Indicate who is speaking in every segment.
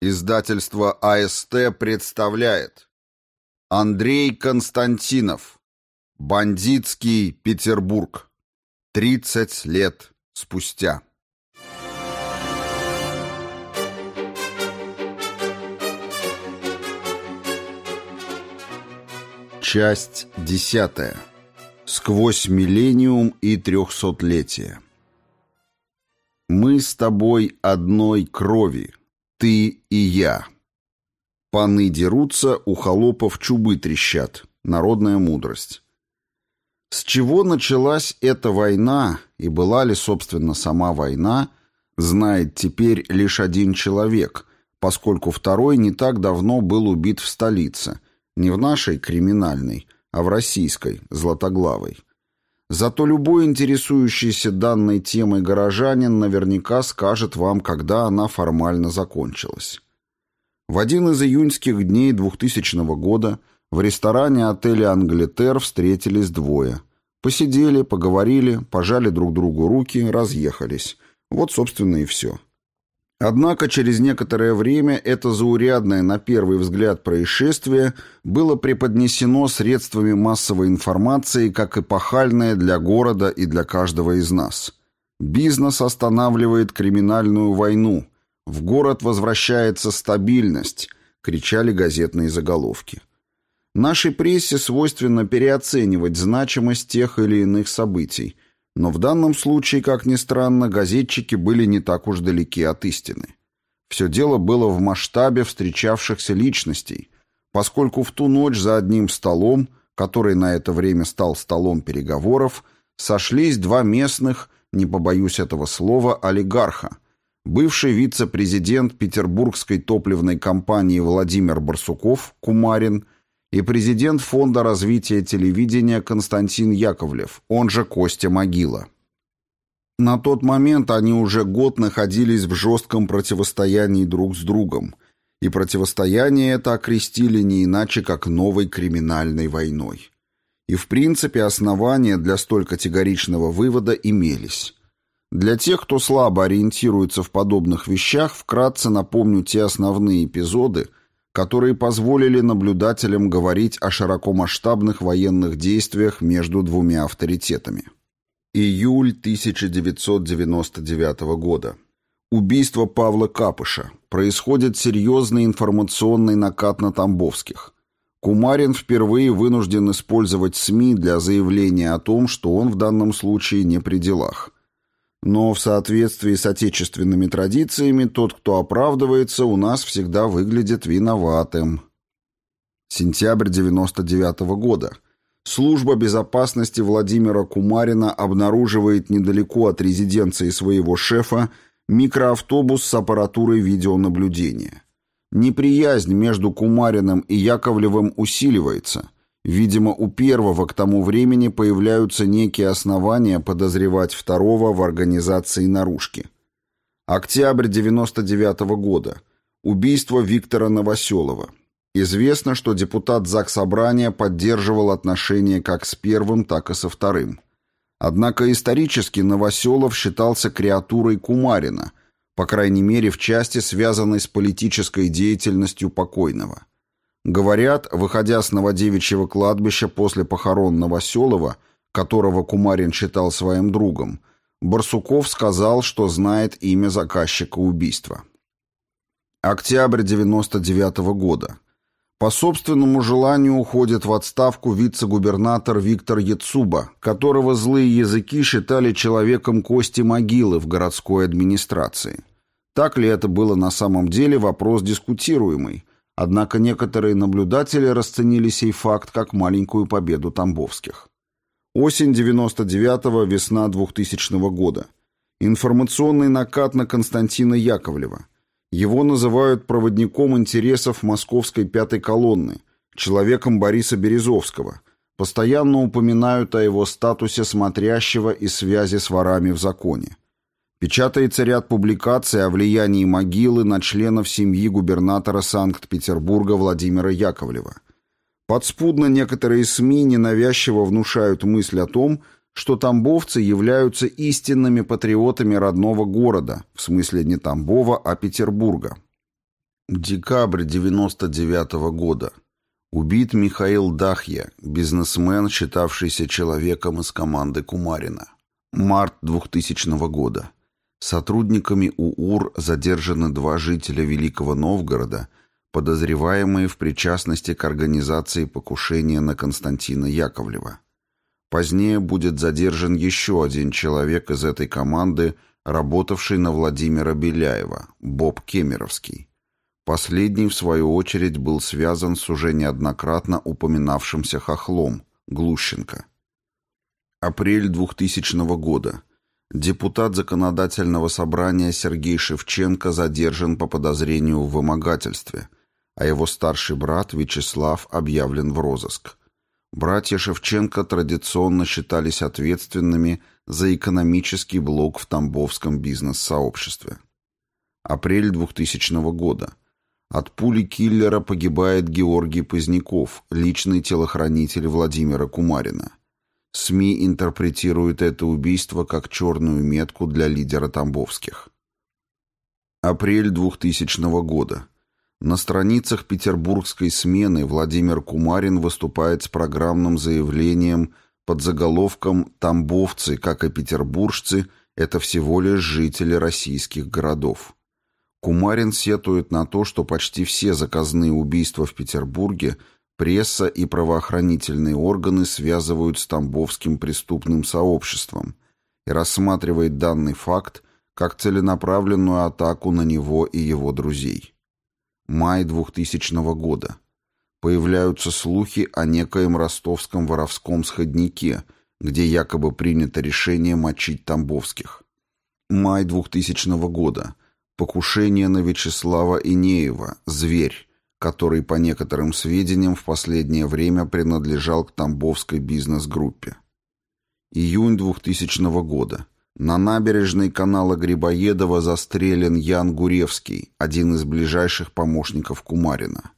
Speaker 1: Издательство АСТ представляет. Андрей Константинов. Бандитский Петербург. 30 лет спустя. Часть десятая. Сквозь миллениум и трехсотлетие. Мы с тобой одной крови, ты и я. Паны дерутся, у холопов чубы трещат. Народная мудрость. С чего началась эта война, и была ли, собственно, сама война, знает теперь лишь один человек, поскольку второй не так давно был убит в столице, не в нашей криминальной, а в российской, златоглавой. Зато любой интересующийся данной темой горожанин наверняка скажет вам, когда она формально закончилась. В один из июньских дней 2000 года в ресторане отеля «Англитер» встретились двое. Посидели, поговорили, пожали друг другу руки, разъехались. Вот, собственно, и все. Однако через некоторое время это заурядное на первый взгляд происшествие было преподнесено средствами массовой информации как эпохальное для города и для каждого из нас. Бизнес останавливает криминальную войну. В город возвращается стабильность, кричали газетные заголовки. Нашей прессе свойственно переоценивать значимость тех или иных событий – но в данном случае, как ни странно, газетчики были не так уж далеки от истины. Все дело было в масштабе встречавшихся личностей, поскольку в ту ночь за одним столом, который на это время стал столом переговоров, сошлись два местных, не побоюсь этого слова, олигарха, бывший вице-президент петербургской топливной компании Владимир Барсуков, Кумарин – и президент Фонда развития телевидения Константин Яковлев, он же Костя Могила. На тот момент они уже год находились в жестком противостоянии друг с другом, и противостояние это окрестили не иначе, как новой криминальной войной. И в принципе основания для столь категоричного вывода имелись. Для тех, кто слабо ориентируется в подобных вещах, вкратце напомню те основные эпизоды, которые позволили наблюдателям говорить о широкомасштабных военных действиях между двумя авторитетами. Июль 1999 года. Убийство Павла Капыша. Происходит серьезный информационный накат на Тамбовских. Кумарин впервые вынужден использовать СМИ для заявления о том, что он в данном случае не при делах – но в соответствии с отечественными традициями тот, кто оправдывается, у нас всегда выглядит виноватым. Сентябрь 99 -го года. Служба безопасности Владимира Кумарина обнаруживает недалеко от резиденции своего шефа микроавтобус с аппаратурой видеонаблюдения. Неприязнь между Кумариным и Яковлевым усиливается – Видимо, у первого к тому времени появляются некие основания подозревать второго в организации наружки. Октябрь 99 -го года. Убийство Виктора Новоселова. Известно, что депутат ЗАГС Собрания поддерживал отношения как с первым, так и со вторым. Однако исторически Новоселов считался креатурой Кумарина, по крайней мере в части, связанной с политической деятельностью покойного. Говорят, выходя с Новодевичьего кладбища после похорон Новоселова, которого Кумарин считал своим другом, Барсуков сказал, что знает имя заказчика убийства. Октябрь 99 -го года. По собственному желанию уходит в отставку вице-губернатор Виктор Яцуба, которого злые языки считали человеком кости могилы в городской администрации. Так ли это было на самом деле, вопрос дискутируемый, Однако некоторые наблюдатели расценили сей факт как маленькую победу тамбовских. Осень 99-го, весна 2000 года. Информационный накат на Константина Яковлева. Его называют проводником интересов московской пятой колонны, человеком Бориса Березовского. Постоянно упоминают о его статусе смотрящего и связи с ворами в законе. Печатается ряд публикаций о влиянии могилы на членов семьи губернатора Санкт-Петербурга Владимира Яковлева. Подспудно некоторые СМИ ненавязчиво внушают мысль о том, что тамбовцы являются истинными патриотами родного города, в смысле не Тамбова, а Петербурга. Декабрь 99 -го года. Убит Михаил Дахья, бизнесмен, считавшийся человеком из команды Кумарина. Март 2000 года. Сотрудниками УУР задержаны два жителя Великого Новгорода, подозреваемые в причастности к организации покушения на Константина Яковлева. Позднее будет задержан еще один человек из этой команды, работавший на Владимира Беляева, Боб Кемеровский. Последний, в свою очередь, был связан с уже неоднократно упоминавшимся хохлом, Глущенко. Апрель 2000 года. Депутат законодательного собрания Сергей Шевченко задержан по подозрению в вымогательстве, а его старший брат Вячеслав объявлен в розыск. Братья Шевченко традиционно считались ответственными за экономический блок в Тамбовском бизнес-сообществе. Апрель 2000 года. От пули киллера погибает Георгий Поздняков, личный телохранитель Владимира Кумарина. СМИ интерпретируют это убийство как черную метку для лидера Тамбовских. Апрель 2000 года. На страницах петербургской смены Владимир Кумарин выступает с программным заявлением под заголовком «Тамбовцы, как и петербуржцы, это всего лишь жители российских городов». Кумарин сетует на то, что почти все заказные убийства в Петербурге пресса и правоохранительные органы связывают с Тамбовским преступным сообществом и рассматривает данный факт как целенаправленную атаку на него и его друзей. Май 2000 года. Появляются слухи о некоем ростовском воровском сходнике, где якобы принято решение мочить тамбовских. Май 2000 года. Покушение на Вячеслава Инеева, зверь, который, по некоторым сведениям, в последнее время принадлежал к Тамбовской бизнес-группе. Июнь 2000 года. На набережной канала Грибоедова застрелен Ян Гуревский, один из ближайших помощников Кумарина.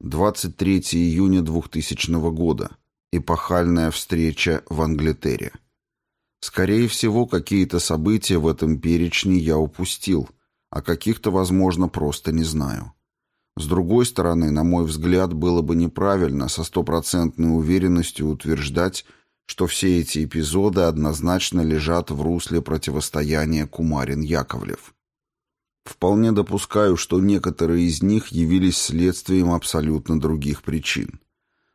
Speaker 1: 23 июня 2000 года. Эпохальная встреча в Англитере. Скорее всего, какие-то события в этом перечне я упустил – а каких-то, возможно, просто не знаю. С другой стороны, на мой взгляд, было бы неправильно со стопроцентной уверенностью утверждать, что все эти эпизоды однозначно лежат в русле противостояния Кумарин-Яковлев. Вполне допускаю, что некоторые из них явились следствием абсолютно других причин.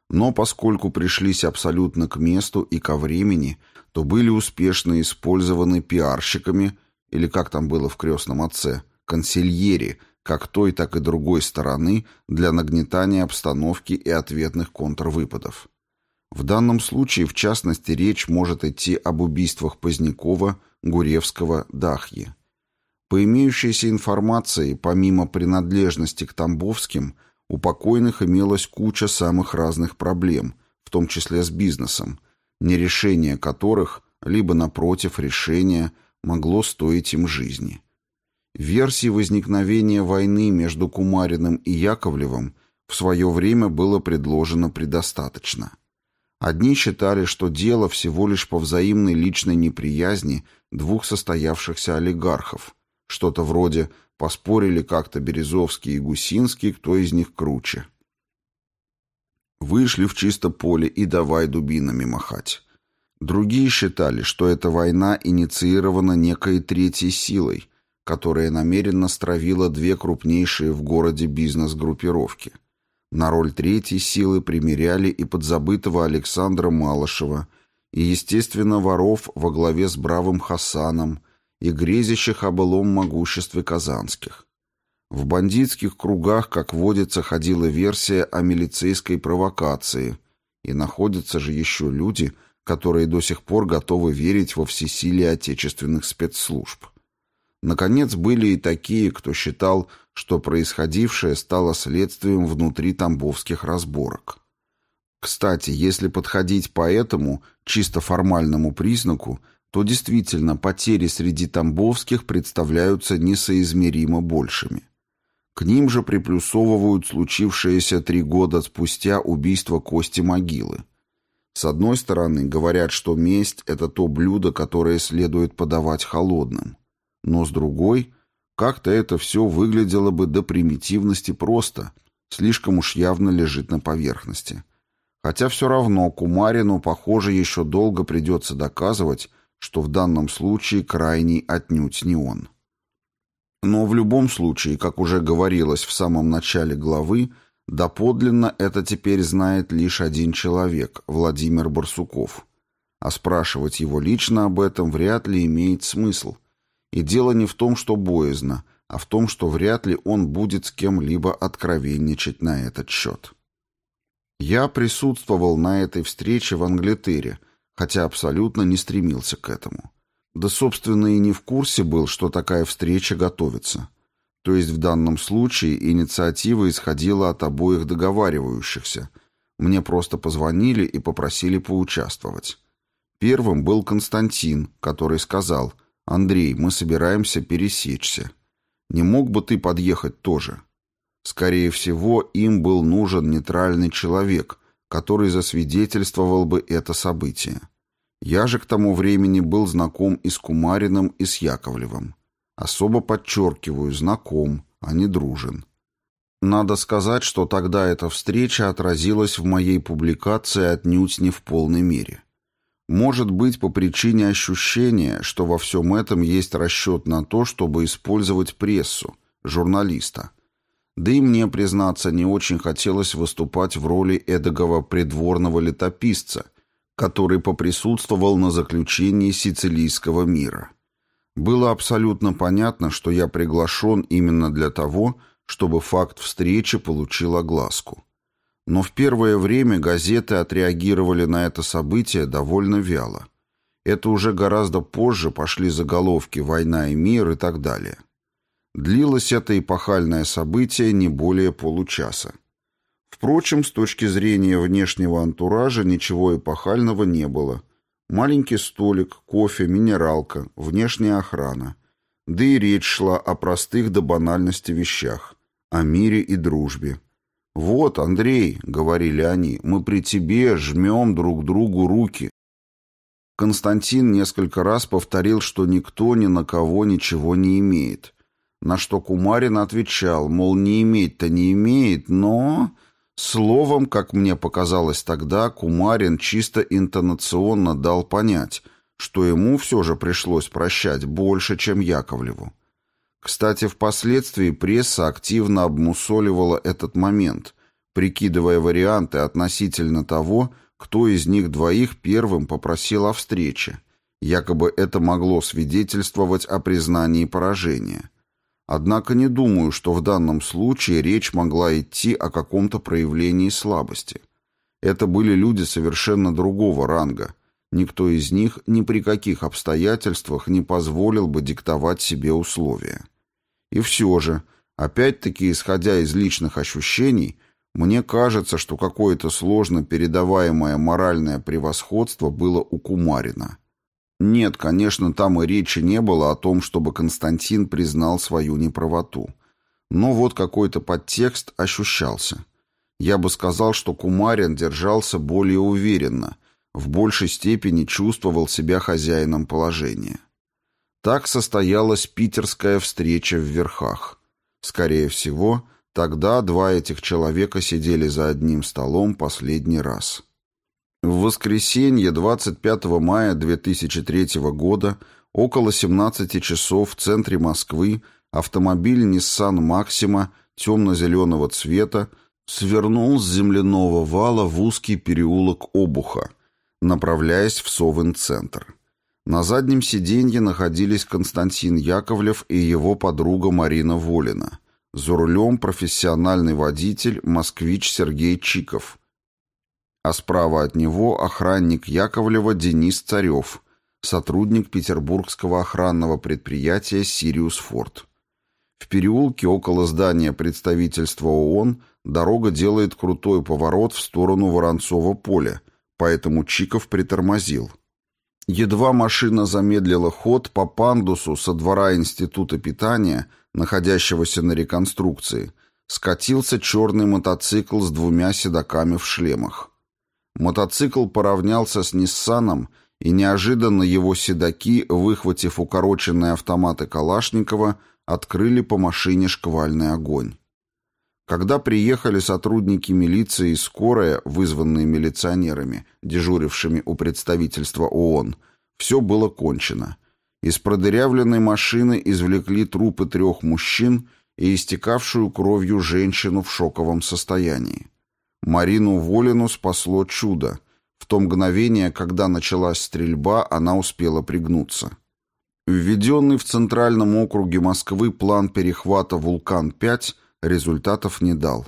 Speaker 1: Но поскольку пришлись абсолютно к месту и ко времени, то были успешно использованы пиарщиками – или как там было в «Крестном отце», консильери, как той, так и другой стороны, для нагнетания обстановки и ответных контрвыпадов. В данном случае, в частности, речь может идти об убийствах Позднякова, Гуревского, Дахьи. По имеющейся информации, помимо принадлежности к Тамбовским, у покойных имелась куча самых разных проблем, в том числе с бизнесом, нерешение которых, либо, напротив, решения – могло стоить им жизни. Версий возникновения войны между Кумариным и Яковлевым в свое время было предложено предостаточно. Одни считали, что дело всего лишь по взаимной личной неприязни двух состоявшихся олигархов, что-то вроде «поспорили как-то Березовский и Гусинский, кто из них круче». Вышли в чисто поле и давай дубинами махать. Другие считали, что эта война инициирована некой третьей силой, которая намеренно стравила две крупнейшие в городе бизнес-группировки. На роль третьей силы примеряли и подзабытого Александра Малышева, и, естественно, воров во главе с бравым Хасаном и грезящих о былом могуществе казанских. В бандитских кругах, как водится, ходила версия о милицейской провокации, и находятся же еще люди – которые до сих пор готовы верить во всесилие отечественных спецслужб. Наконец, были и такие, кто считал, что происходившее стало следствием внутри тамбовских разборок. Кстати, если подходить по этому, чисто формальному признаку, то действительно потери среди тамбовских представляются несоизмеримо большими. К ним же приплюсовывают случившееся три года спустя убийство Кости Могилы – с одной стороны, говорят, что месть – это то блюдо, которое следует подавать холодным. Но с другой, Как-то это все выглядело бы до примитивности просто, слишком уж явно лежит на поверхности. Хотя все равно Кумарину, похоже, еще долго придется доказывать, что в данном случае крайний отнюдь не он. Но в любом случае, как уже говорилось в самом начале главы, доподлинно это теперь знает лишь один человек, Владимир Барсуков. А спрашивать его лично об этом вряд ли имеет смысл. И дело не в том, что боязно, а в том, что вряд ли он будет с кем-либо откровенничать на этот счет. Я присутствовал на этой встрече в Англитере, хотя абсолютно не стремился к этому. Да, собственно, и не в курсе был, что такая встреча готовится. То есть в данном случае инициатива исходила от обоих договаривающихся. Мне просто позвонили и попросили поучаствовать. Первым был Константин, который сказал, «Андрей, мы собираемся пересечься. Не мог бы ты подъехать тоже?» Скорее всего, им был нужен нейтральный человек, который засвидетельствовал бы это событие. Я же к тому времени был знаком и с Кумариным, и с Яковлевым. Особо подчеркиваю, знаком, а не дружен. Надо сказать, что тогда эта встреча отразилась в моей публикации отнюдь не в полной мере. Может быть, по причине ощущения, что во всем этом есть расчет на то, чтобы использовать прессу, журналиста. Да и мне, признаться, не очень хотелось выступать в роли эдакого придворного летописца – который поприсутствовал на заключении сицилийского мира. Было абсолютно понятно, что я приглашен именно для того, чтобы факт встречи получил огласку. Но в первое время газеты отреагировали на это событие довольно вяло. Это уже гораздо позже пошли заголовки «Война и мир» и так далее. Длилось это эпохальное событие не более получаса. Впрочем, с точки зрения внешнего антуража ничего эпохального не было. Маленький столик, кофе, минералка, внешняя охрана. Да и речь шла о простых до банальности вещах, о мире и дружбе. «Вот, Андрей», — говорили они, — «мы при тебе жмем друг другу руки». Константин несколько раз повторил, что никто ни на кого ничего не имеет. На что Кумарин отвечал, мол, не иметь-то не имеет, но... Словом, как мне показалось тогда, Кумарин чисто интонационно дал понять, что ему все же пришлось прощать больше, чем Яковлеву. Кстати, впоследствии пресса активно обмусоливала этот момент, прикидывая варианты относительно того, кто из них двоих первым попросил о встрече. Якобы это могло свидетельствовать о признании поражения. Однако не думаю, что в данном случае речь могла идти о каком-то проявлении слабости. Это были люди совершенно другого ранга. Никто из них ни при каких обстоятельствах не позволил бы диктовать себе условия. И все же, опять-таки исходя из личных ощущений, мне кажется, что какое-то сложно передаваемое моральное превосходство было у Кумарина. Нет, конечно, там и речи не было о том, чтобы Константин признал свою неправоту. Но вот какой-то подтекст ощущался. Я бы сказал, что Кумарин держался более уверенно, в большей степени чувствовал себя хозяином положения. Так состоялась питерская встреча в верхах. Скорее всего, тогда два этих человека сидели за одним столом последний раз. В воскресенье 25 мая 2003 года около 17 часов в центре Москвы автомобиль Nissan Maxima темно-зеленого цвета свернул с земляного вала в узкий переулок Обуха, направляясь в Совин-центр. На заднем сиденье находились Константин Яковлев и его подруга Марина Волина. За рулем профессиональный водитель, москвич Сергей Чиков – а справа от него охранник Яковлева Денис Царев, сотрудник петербургского охранного предприятия «Сириус Форд». В переулке около здания представительства ООН дорога делает крутой поворот в сторону Воронцова поля, поэтому Чиков притормозил. Едва машина замедлила ход по пандусу со двора Института питания, находящегося на реконструкции, скатился черный мотоцикл с двумя седаками в шлемах. Мотоцикл поравнялся с Ниссаном, и неожиданно его седаки, выхватив укороченные автоматы Калашникова, открыли по машине шквальный огонь. Когда приехали сотрудники милиции и скорая, вызванные милиционерами, дежурившими у представительства ООН, все было кончено. Из продырявленной машины извлекли трупы трех мужчин и истекавшую кровью женщину в шоковом состоянии. Марину Волину спасло чудо. В то мгновение, когда началась стрельба, она успела пригнуться. Введенный в Центральном округе Москвы план перехвата «Вулкан-5» результатов не дал.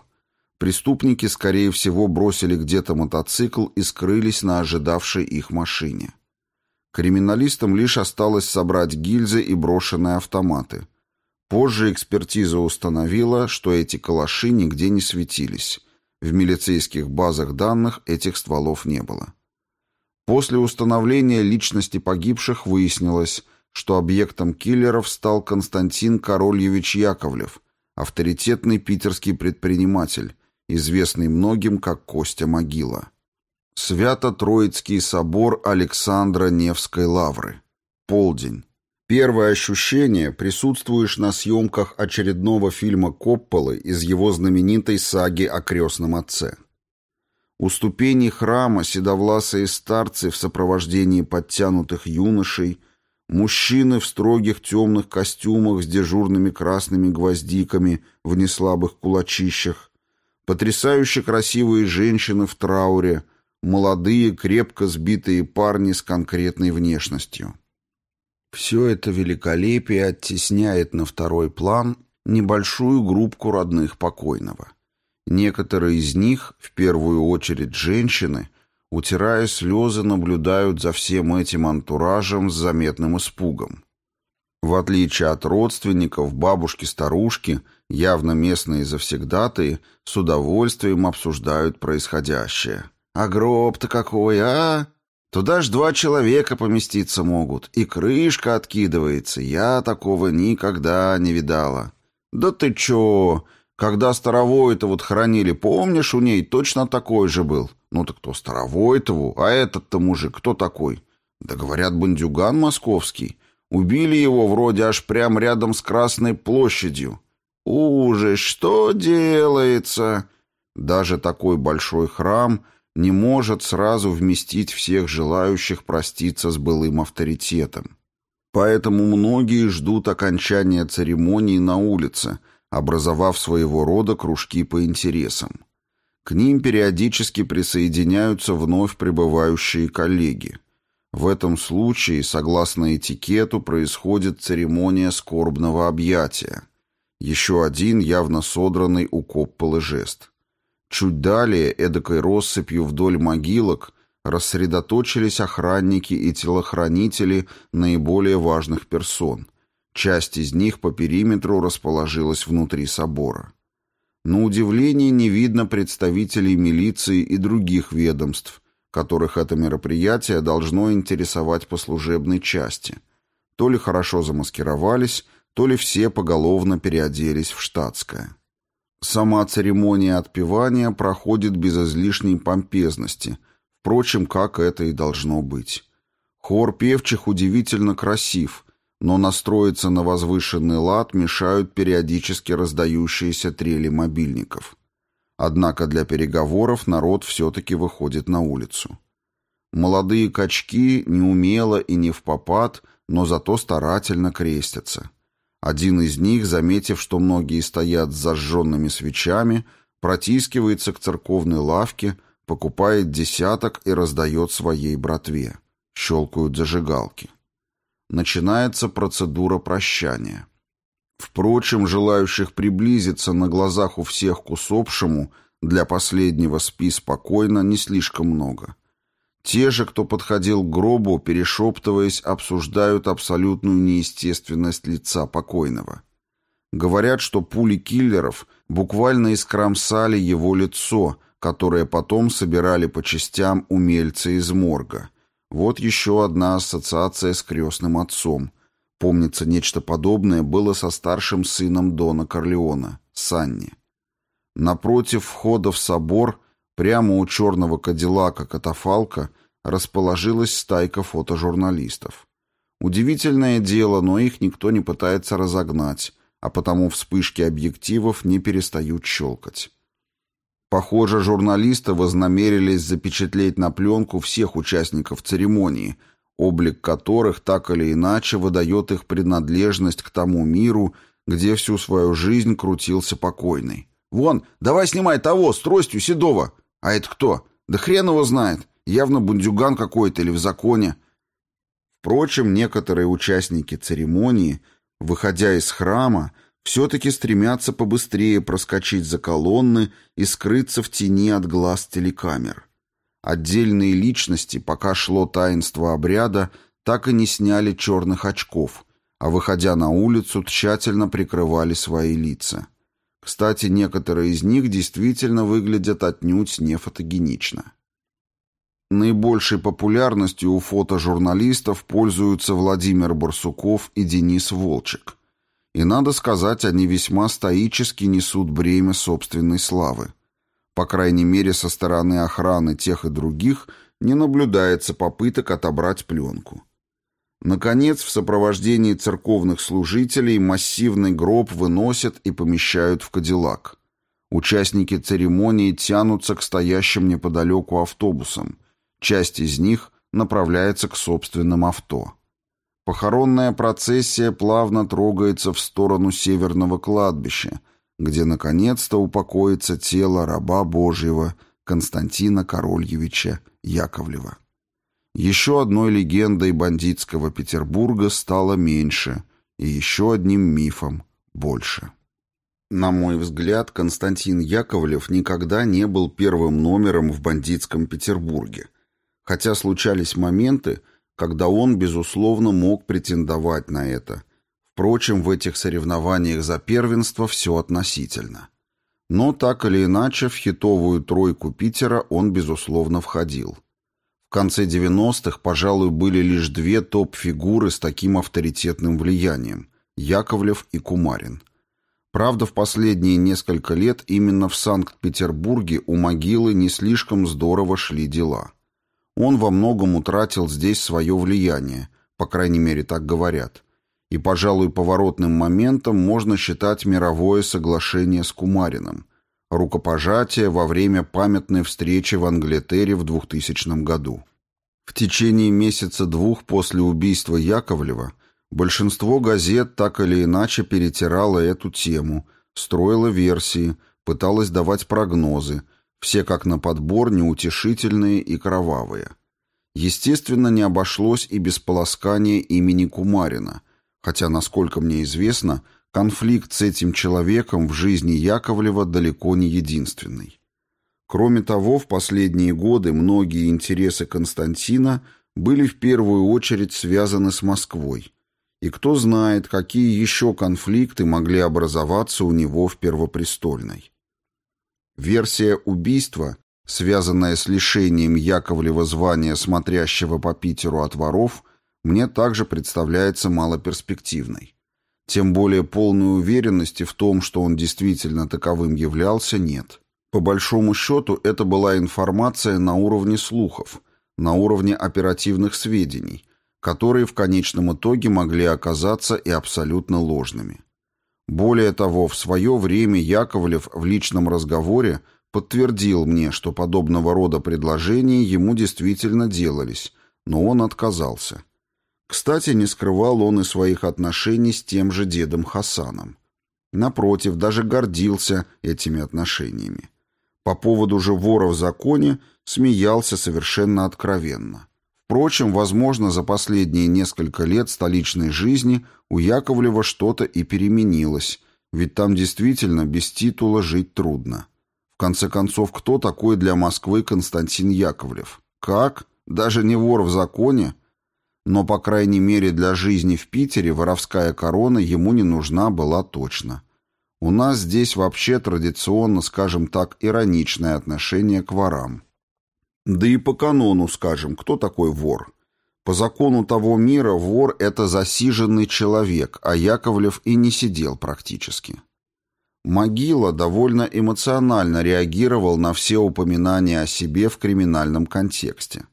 Speaker 1: Преступники, скорее всего, бросили где-то мотоцикл и скрылись на ожидавшей их машине. Криминалистам лишь осталось собрать гильзы и брошенные автоматы. Позже экспертиза установила, что эти калаши нигде не светились. В милицейских базах данных этих стволов не было. После установления личности погибших выяснилось, что объектом киллеров стал Константин Корольевич Яковлев – авторитетный питерский предприниматель, известный многим как Костя Могила. Свято-Троицкий собор Александра Невской лавры. Полдень. Первое ощущение – присутствуешь на съемках очередного фильма Копполы из его знаменитой саги о крестном отце. У ступеней храма седовласые старцы в сопровождении подтянутых юношей – Мужчины в строгих темных костюмах с дежурными красными гвоздиками в неслабых кулачищах, потрясающе красивые женщины в трауре, молодые, крепко сбитые парни с конкретной внешностью. Все это великолепие оттесняет на второй план небольшую группку родных покойного. Некоторые из них, в первую очередь женщины, утирая слезы, наблюдают за всем этим антуражем с заметным испугом. В отличие от родственников, бабушки-старушки, явно местные завсегдатые, с удовольствием обсуждают происходящее. «А гроб-то какой, а? Туда ж два человека поместиться могут, и крышка откидывается. Я такого никогда не видала». «Да ты чё? Когда Старовой-то вот хранили, помнишь, у ней точно такой же был?» Ну так кто Старовойтову, а этот-то мужик кто такой? Да говорят, бандюган московский. Убили его вроде аж прямо рядом с Красной площадью. Ужас, что делается? Даже такой большой храм не может сразу вместить всех желающих проститься с былым авторитетом. Поэтому многие ждут окончания церемонии на улице, образовав своего рода кружки по интересам. К ним периодически присоединяются вновь прибывающие коллеги. В этом случае, согласно этикету, происходит церемония скорбного объятия. Еще один явно содранный у жест. Чуть далее, эдакой россыпью вдоль могилок, рассредоточились охранники и телохранители наиболее важных персон. Часть из них по периметру расположилась внутри собора. На удивление не видно представителей милиции и других ведомств, которых это мероприятие должно интересовать по служебной части. То ли хорошо замаскировались, то ли все поголовно переоделись в штатское. Сама церемония отпевания проходит без излишней помпезности, впрочем, как это и должно быть. Хор певчих удивительно красив – но настроиться на возвышенный лад мешают периодически раздающиеся трели мобильников. Однако для переговоров народ все-таки выходит на улицу. Молодые качки неумело и не в попад, но зато старательно крестятся. Один из них, заметив, что многие стоят с зажженными свечами, протискивается к церковной лавке, покупает десяток и раздает своей братве. Щелкают зажигалки начинается процедура прощания. Впрочем, желающих приблизиться на глазах у всех к усопшему для последнего спи спокойно не слишком много. Те же, кто подходил к гробу, перешептываясь, обсуждают абсолютную неестественность лица покойного. Говорят, что пули киллеров буквально искромсали его лицо, которое потом собирали по частям умельцы из морга – вот еще одна ассоциация с крестным отцом. Помнится, нечто подобное было со старшим сыном Дона Корлеона, Санни. Напротив входа в собор, прямо у черного кадиллака катафалка, расположилась стайка фотожурналистов. Удивительное дело, но их никто не пытается разогнать. а потому вспышки объективов не перестают щелкать. Похоже, журналисты вознамерились запечатлеть на пленку всех участников церемонии, облик которых так или иначе выдает их принадлежность к тому миру, где всю свою жизнь крутился покойный. «Вон, давай снимай того, с тростью Седова!» «А это кто? Да хрен его знает! Явно бундюган какой-то или в законе!» Впрочем, некоторые участники церемонии, выходя из храма, все-таки стремятся побыстрее проскочить за колонны и скрыться в тени от глаз телекамер. Отдельные личности, пока шло таинство обряда, так и не сняли черных очков, а, выходя на улицу, тщательно прикрывали свои лица. Кстати, некоторые из них действительно выглядят отнюдь не фотогенично. Наибольшей популярностью у фотожурналистов пользуются Владимир Барсуков и Денис Волчек. И, надо сказать, они весьма стоически несут бремя собственной славы. По крайней мере, со стороны охраны тех и других не наблюдается попыток отобрать пленку. Наконец, в сопровождении церковных служителей массивный гроб выносят и помещают в кадиллак. Участники церемонии тянутся к стоящим неподалеку автобусам. Часть из них направляется к собственным авто. Похоронная процессия плавно трогается в сторону северного кладбища, где наконец-то упокоится тело раба Божьего Константина Корольевича Яковлева. Еще одной легендой бандитского Петербурга стало меньше, и еще одним мифом больше. На мой взгляд, Константин Яковлев никогда не был первым номером в бандитском Петербурге, хотя случались моменты, когда он, безусловно, мог претендовать на это. Впрочем, в этих соревнованиях за первенство все относительно. Но так или иначе в хитовую тройку Питера он, безусловно, входил. В конце 90-х, пожалуй, были лишь две топ-фигуры с таким авторитетным влиянием – Яковлев и Кумарин. Правда, в последние несколько лет именно в Санкт-Петербурге у могилы не слишком здорово шли дела – он во многом утратил здесь свое влияние, по крайней мере так говорят. И, пожалуй, поворотным моментом можно считать мировое соглашение с Кумариным, рукопожатие во время памятной встречи в Англитере в 2000 году. В течение месяца-двух после убийства Яковлева большинство газет так или иначе перетирало эту тему, строило версии, пыталось давать прогнозы – все как на подбор неутешительные и кровавые. Естественно, не обошлось и без полоскания имени Кумарина, хотя, насколько мне известно, конфликт с этим человеком в жизни Яковлева далеко не единственный. Кроме того, в последние годы многие интересы Константина были в первую очередь связаны с Москвой, и кто знает, какие еще конфликты могли образоваться у него в Первопрестольной. Версия убийства, связанная с лишением Яковлева звания смотрящего по Питеру от воров, мне также представляется малоперспективной. Тем более полной уверенности в том, что он действительно таковым являлся, нет. По большому счету, это была информация на уровне слухов, на уровне оперативных сведений, которые в конечном итоге могли оказаться и абсолютно ложными. Более того, в свое время Яковлев в личном разговоре подтвердил мне, что подобного рода предложения ему действительно делались, но он отказался. Кстати, не скрывал он и своих отношений с тем же дедом Хасаном. Напротив, даже гордился этими отношениями. По поводу же вора в законе смеялся совершенно откровенно. Впрочем, возможно, за последние несколько лет столичной жизни у Яковлева что-то и переменилось, ведь там действительно без титула жить трудно. В конце концов, кто такой для Москвы Константин Яковлев? Как? Даже не вор в законе? Но, по крайней мере, для жизни в Питере воровская корона ему не нужна была точно. У нас здесь вообще традиционно, скажем так, ироничное отношение к ворам. Да и по канону, скажем, кто такой вор? По закону того мира вор – это засиженный человек, а Яковлев и не сидел практически. Могила довольно эмоционально реагировал на все упоминания о себе в криминальном контексте.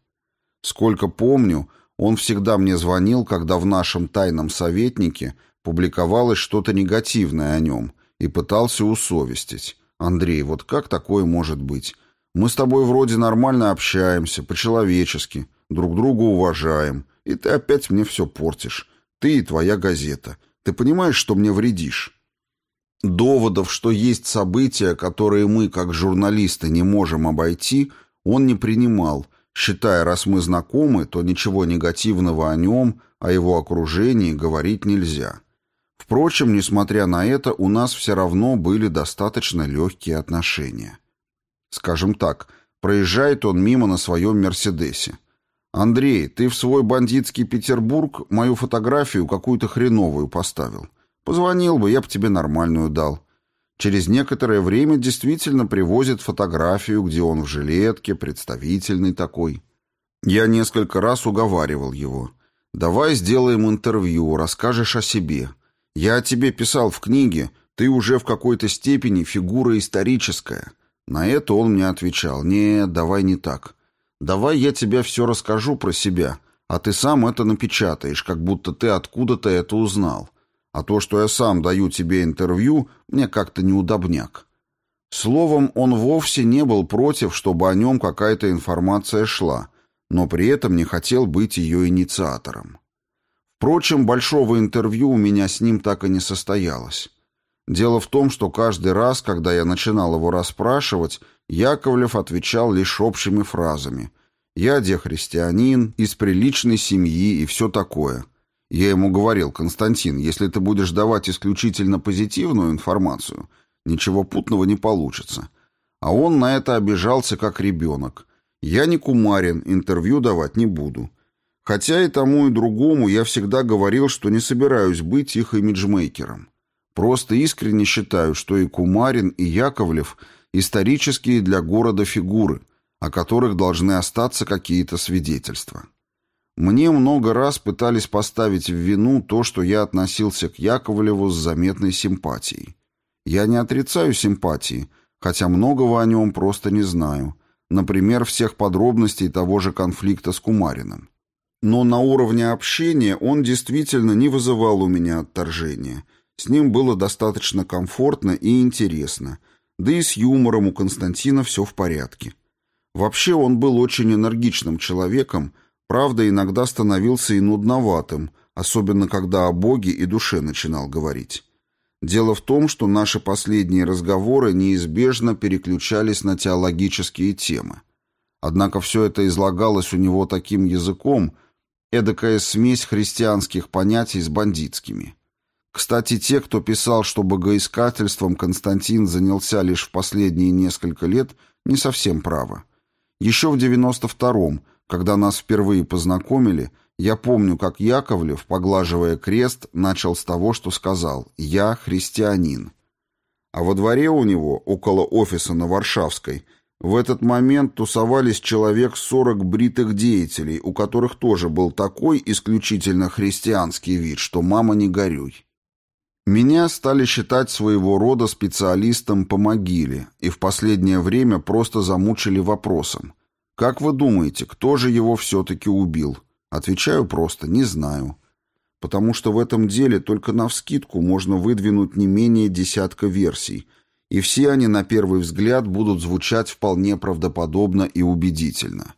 Speaker 1: Сколько помню, он всегда мне звонил, когда в нашем тайном советнике Публиковалось что-то негативное о нем, и пытался усовестить. «Андрей, вот как такое может быть? Мы с тобой вроде нормально общаемся, по-человечески, друг друга уважаем, и ты опять мне все портишь. Ты и твоя газета. Ты понимаешь, что мне вредишь?» Доводов, что есть события, которые мы, как журналисты, не можем обойти, он не принимал, считая, раз мы знакомы, то ничего негативного о нем, о его окружении говорить нельзя. Впрочем, несмотря на это, у нас все равно были достаточно легкие отношения. Скажем так, проезжает он мимо на своем «Мерседесе». «Андрей, ты в свой бандитский Петербург мою фотографию какую-то хреновую поставил. Позвонил бы, я бы тебе нормальную дал». Через некоторое время действительно привозит фотографию, где он в жилетке, представительный такой. Я несколько раз уговаривал его. «Давай сделаем интервью, расскажешь о себе. Я о тебе писал в книге, ты уже в какой-то степени фигура историческая». На это он мне отвечал, «Нет, давай не так. Давай я тебе все расскажу про себя, а ты сам это напечатаешь, как будто ты откуда-то это узнал. А то, что я сам даю тебе интервью, мне как-то неудобняк». Словом, он вовсе не был против, чтобы о нем какая-то информация шла, но при этом не хотел быть ее инициатором. Впрочем, большого интервью у меня с ним так и не состоялось. Дело в том, что каждый раз, когда я начинал его расспрашивать, Яковлев отвечал лишь общими фразами. «Я христианин, из приличной семьи и все такое». Я ему говорил, «Константин, если ты будешь давать исключительно позитивную информацию, ничего путного не получится». А он на это обижался, как ребенок. «Я не кумарин, интервью давать не буду». Хотя и тому, и другому я всегда говорил, что не собираюсь быть их имиджмейкером. Просто искренне считаю, что и Кумарин, и Яковлев – исторические для города фигуры, о которых должны остаться какие-то свидетельства. Мне много раз пытались поставить в вину то, что я относился к Яковлеву с заметной симпатией. Я не отрицаю симпатии, хотя многого о нем просто не знаю, например, всех подробностей того же конфликта с Кумариным. Но на уровне общения он действительно не вызывал у меня отторжения – с ним было достаточно комфортно и интересно, да и с юмором у Константина все в порядке. Вообще он был очень энергичным человеком, правда, иногда становился и нудноватым, особенно когда о Боге и душе начинал говорить. Дело в том, что наши последние разговоры неизбежно переключались на теологические темы. Однако все это излагалось у него таким языком, эдакая смесь христианских понятий с бандитскими. Кстати, те, кто писал, что богоискательством Константин занялся лишь в последние несколько лет, не совсем правы. Еще в 92-м, когда нас впервые познакомили, я помню, как Яковлев, поглаживая крест, начал с того, что сказал «Я христианин». А во дворе у него, около офиса на Варшавской, в этот момент тусовались человек 40 бритых деятелей, у которых тоже был такой исключительно христианский вид, что «мама не горюй». Меня стали считать своего рода специалистом по могиле и в последнее время просто замучили вопросом. «Как вы думаете, кто же его все-таки убил?» Отвечаю просто «не знаю». Потому что в этом деле только навскидку можно выдвинуть не менее десятка версий, и все они на первый взгляд будут звучать вполне правдоподобно и убедительно.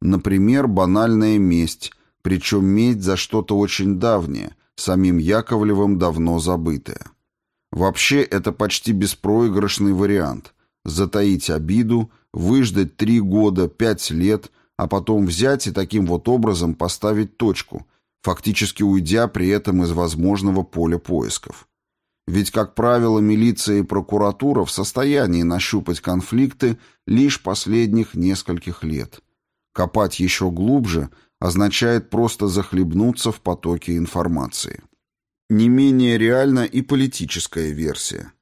Speaker 1: Например, банальная месть, причем месть за что-то очень давнее – самим Яковлевым давно забытое. Вообще это почти беспроигрышный вариант. Затаить обиду, выждать три года, пять лет, а потом взять и таким вот образом поставить точку, фактически уйдя при этом из возможного поля поисков. Ведь, как правило, милиция и прокуратура в состоянии нащупать конфликты лишь последних нескольких лет. Копать еще глубже означает просто захлебнуться в потоке информации. Не менее реальна и политическая версия.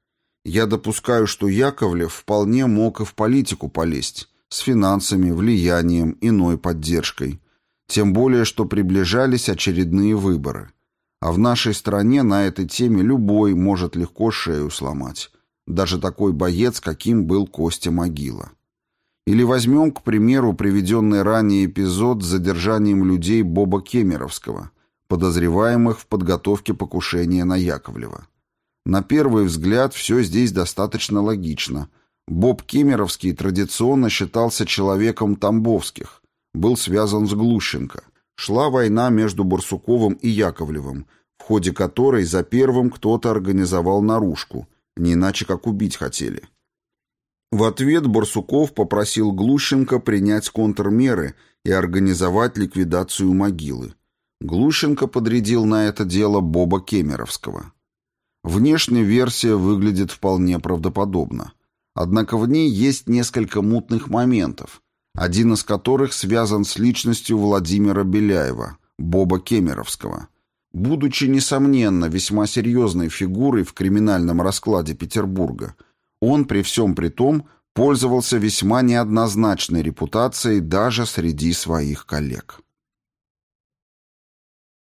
Speaker 1: Я допускаю, что Яковлев вполне мог и в политику полезть, с финансами, влиянием, иной поддержкой. Тем более, что приближались очередные выборы. А в нашей стране на этой теме любой может легко шею сломать. Даже такой боец, каким был Костя Могила. Или возьмем, к примеру, приведенный ранее эпизод с задержанием людей Боба Кемеровского, подозреваемых в подготовке покушения на Яковлева. На первый взгляд все здесь достаточно логично. Боб Кемеровский традиционно считался человеком Тамбовских, был связан с Глущенко. Шла война между Барсуковым и Яковлевым, в ходе которой за первым кто-то организовал наружку, не иначе как убить хотели. В ответ Барсуков попросил Глущенко принять контрмеры и организовать ликвидацию могилы. Глущенко подрядил на это дело Боба Кемеровского. Внешняя версия выглядит вполне правдоподобно. Однако в ней есть несколько мутных моментов, один из которых связан с личностью Владимира Беляева, Боба Кемеровского. Будучи, несомненно, весьма серьезной фигурой в криминальном раскладе Петербурга, он при всем при том пользовался весьма неоднозначной репутацией даже среди своих коллег.